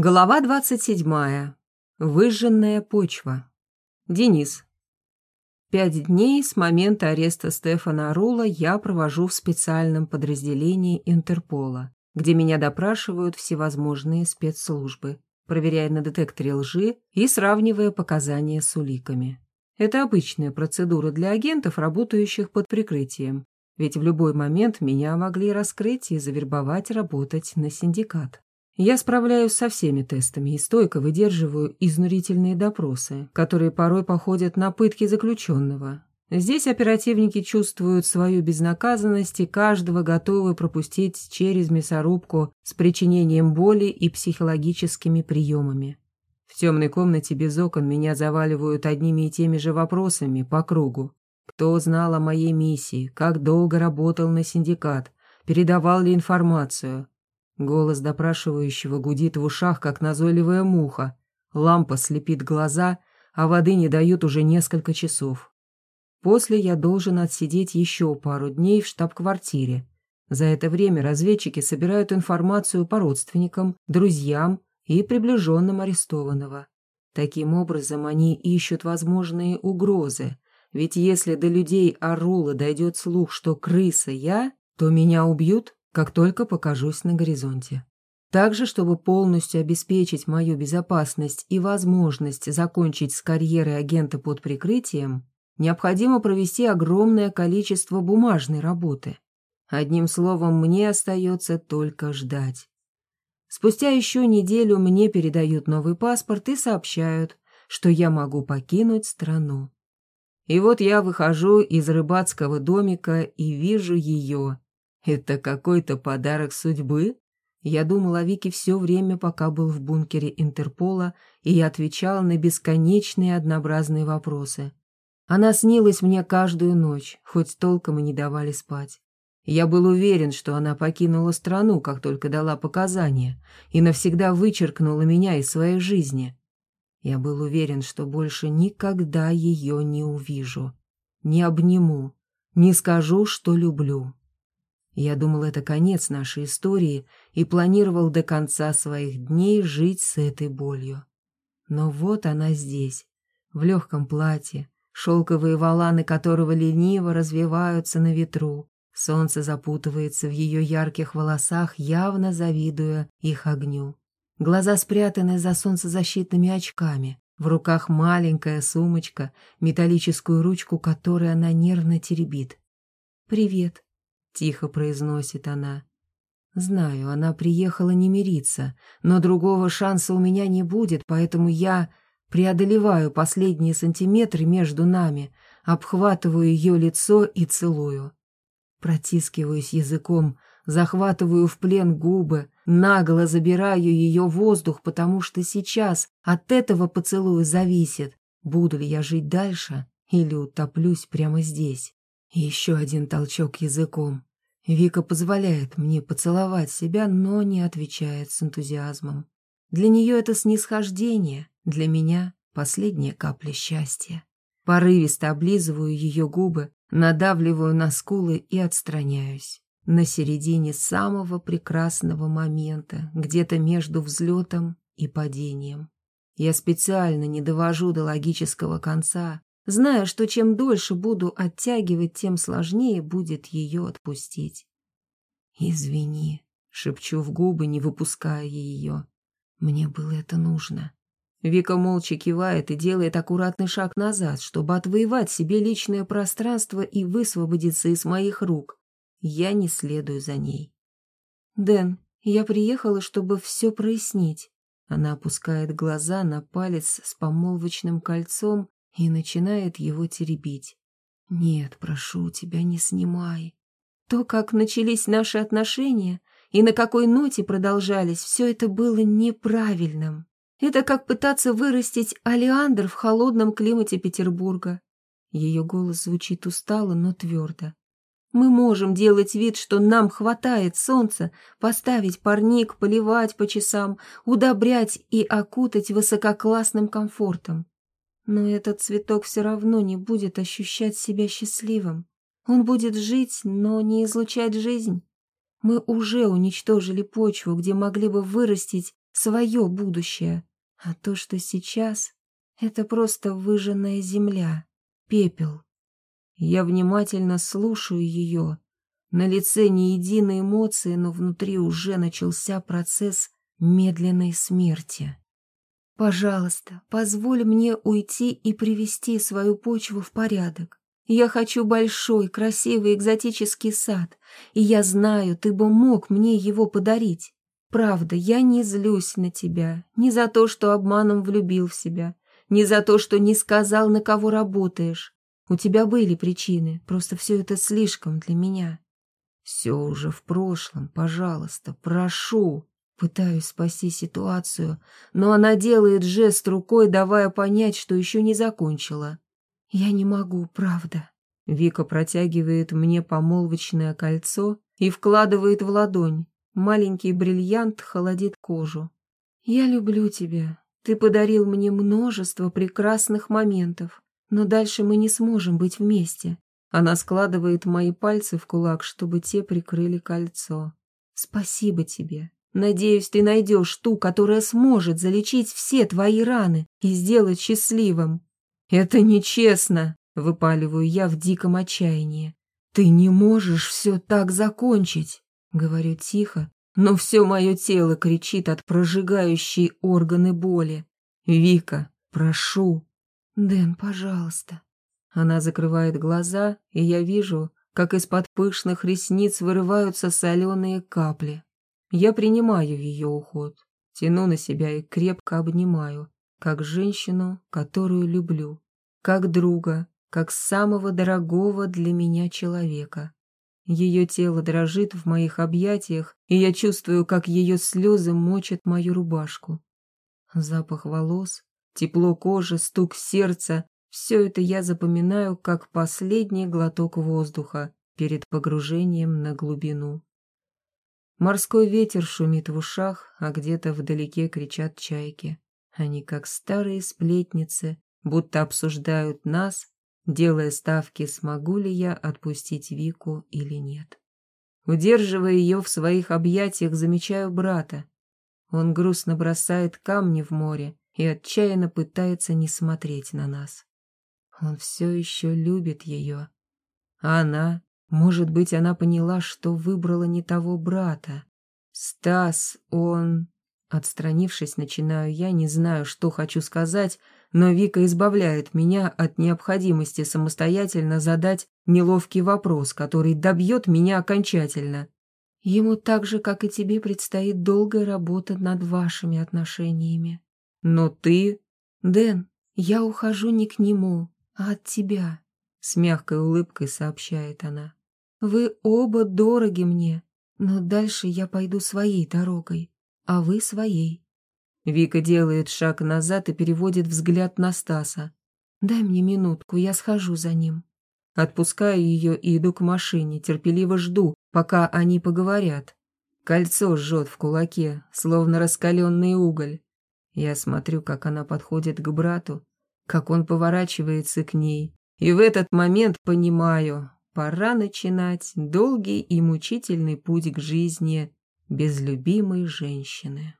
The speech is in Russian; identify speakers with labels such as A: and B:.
A: Глава двадцать седьмая. Выжженная почва. Денис. Пять дней с момента ареста Стефана Рула я провожу в специальном подразделении Интерпола, где меня допрашивают всевозможные спецслужбы, проверяя на детекторе лжи и сравнивая показания с уликами. Это обычная процедура для агентов, работающих под прикрытием, ведь в любой момент меня могли раскрыть и завербовать работать на синдикат. Я справляюсь со всеми тестами и стойко выдерживаю изнурительные допросы, которые порой походят на пытки заключенного. Здесь оперативники чувствуют свою безнаказанность и каждого готовы пропустить через мясорубку с причинением боли и психологическими приемами. В темной комнате без окон меня заваливают одними и теми же вопросами по кругу. Кто знал о моей миссии, как долго работал на синдикат, передавал ли информацию, Голос допрашивающего гудит в ушах, как назойливая муха. Лампа слепит глаза, а воды не дают уже несколько часов. После я должен отсидеть еще пару дней в штаб-квартире. За это время разведчики собирают информацию по родственникам, друзьям и приближенным арестованного. Таким образом, они ищут возможные угрозы, ведь если до людей Арула дойдет слух, что крыса я, то меня убьют как только покажусь на горизонте. Также, чтобы полностью обеспечить мою безопасность и возможность закончить с карьерой агента под прикрытием, необходимо провести огромное количество бумажной работы. Одним словом, мне остается только ждать. Спустя еще неделю мне передают новый паспорт и сообщают, что я могу покинуть страну. И вот я выхожу из рыбацкого домика и вижу ее, это какой-то подарок судьбы? Я думал о Вике все время, пока был в бункере Интерпола, и я отвечал на бесконечные однообразные вопросы. Она снилась мне каждую ночь, хоть толком и не давали спать. Я был уверен, что она покинула страну, как только дала показания, и навсегда вычеркнула меня из своей жизни. Я был уверен, что больше никогда ее не увижу, не обниму, не скажу, что люблю. Я думал, это конец нашей истории и планировал до конца своих дней жить с этой болью. Но вот она здесь, в легком платье, шелковые валаны которого лениво развиваются на ветру. Солнце запутывается в ее ярких волосах, явно завидуя их огню. Глаза спрятаны за солнцезащитными очками. В руках маленькая сумочка, металлическую ручку которой она нервно теребит. «Привет», тихо произносит она. Знаю, она приехала не мириться, но другого шанса у меня не будет, поэтому я преодолеваю последние сантиметры между нами, обхватываю ее лицо и целую. Протискиваюсь языком, захватываю в плен губы, нагло забираю ее воздух, потому что сейчас от этого поцелуя зависит, буду ли я жить дальше или утоплюсь прямо здесь. Еще один толчок языком. Вика позволяет мне поцеловать себя, но не отвечает с энтузиазмом. Для нее это снисхождение, для меня последняя капля счастья. Порывисто облизываю ее губы, надавливаю на скулы и отстраняюсь. На середине самого прекрасного момента, где-то между взлетом и падением. Я специально не довожу до логического конца, зная, что чем дольше буду оттягивать, тем сложнее будет ее отпустить. «Извини», — шепчу в губы, не выпуская ее. «Мне было это нужно». Вика молча кивает и делает аккуратный шаг назад, чтобы отвоевать себе личное пространство и высвободиться из моих рук. Я не следую за ней. «Дэн, я приехала, чтобы все прояснить». Она опускает глаза на палец с помолвочным кольцом и начинает его теребить. «Нет, прошу тебя, не снимай». То, как начались наши отношения и на какой ноте продолжались, все это было неправильным. Это как пытаться вырастить алиандр в холодном климате Петербурга. Ее голос звучит устало, но твердо. Мы можем делать вид, что нам хватает солнца, поставить парник, поливать по часам, удобрять и окутать высококлассным комфортом. Но этот цветок все равно не будет ощущать себя счастливым. Он будет жить, но не излучать жизнь. Мы уже уничтожили почву, где могли бы вырастить свое будущее. А то, что сейчас, это просто выжженная земля, пепел. Я внимательно слушаю ее. На лице ни единой эмоции, но внутри уже начался процесс медленной смерти. Пожалуйста, позволь мне уйти и привести свою почву в порядок. Я хочу большой, красивый, экзотический сад, и я знаю, ты бы мог мне его подарить. Правда, я не злюсь на тебя, не за то, что обманом влюбил в себя, не за то, что не сказал, на кого работаешь. У тебя были причины, просто все это слишком для меня. Все уже в прошлом, пожалуйста, прошу. Пытаюсь спасти ситуацию, но она делает жест рукой, давая понять, что еще не закончила. Я не могу, правда. Вика протягивает мне помолвочное кольцо и вкладывает в ладонь. Маленький бриллиант холодит кожу. Я люблю тебя. Ты подарил мне множество прекрасных моментов, но дальше мы не сможем быть вместе. Она складывает мои пальцы в кулак, чтобы те прикрыли кольцо. Спасибо тебе. Надеюсь, ты найдешь ту, которая сможет залечить все твои раны и сделать счастливым. Это нечестно, выпаливаю я в диком отчаянии. Ты не можешь все так закончить, говорю тихо, но все мое тело кричит от прожигающей органы боли. Вика, прошу. Дэн, пожалуйста. Она закрывает глаза, и я вижу, как из-под пышных ресниц вырываются соленые капли. Я принимаю ее уход, тяну на себя и крепко обнимаю, как женщину, которую люблю, как друга, как самого дорогого для меня человека. Ее тело дрожит в моих объятиях, и я чувствую, как ее слезы мочат мою рубашку. Запах волос, тепло кожи, стук сердца — все это я запоминаю как последний глоток воздуха перед погружением на глубину. Морской ветер шумит в ушах, а где-то вдалеке кричат чайки. Они, как старые сплетницы, будто обсуждают нас, делая ставки, смогу ли я отпустить Вику или нет. Удерживая ее в своих объятиях, замечаю брата. Он грустно бросает камни в море и отчаянно пытается не смотреть на нас. Он все еще любит ее. А она может быть, она поняла, что выбрала не того брата. Стас, он... Отстранившись, начинаю я, не знаю, что хочу сказать, но Вика избавляет меня от необходимости самостоятельно задать неловкий вопрос, который добьет меня окончательно. Ему так же, как и тебе, предстоит долгая работа над вашими отношениями. Но ты... Дэн, я ухожу не к нему, а от тебя, — с мягкой улыбкой сообщает она. Вы оба дороги мне, но дальше я пойду своей дорогой, а вы своей. Вика делает шаг назад и переводит взгляд на Стаса. «Дай мне минутку, я схожу за ним». Отпускаю ее и иду к машине, терпеливо жду, пока они поговорят. Кольцо жжет в кулаке, словно раскаленный уголь. Я смотрю, как она подходит к брату, как он поворачивается к ней, и в этот момент понимаю, пора начинать долгий и мучительный путь к жизни без любимой женщины.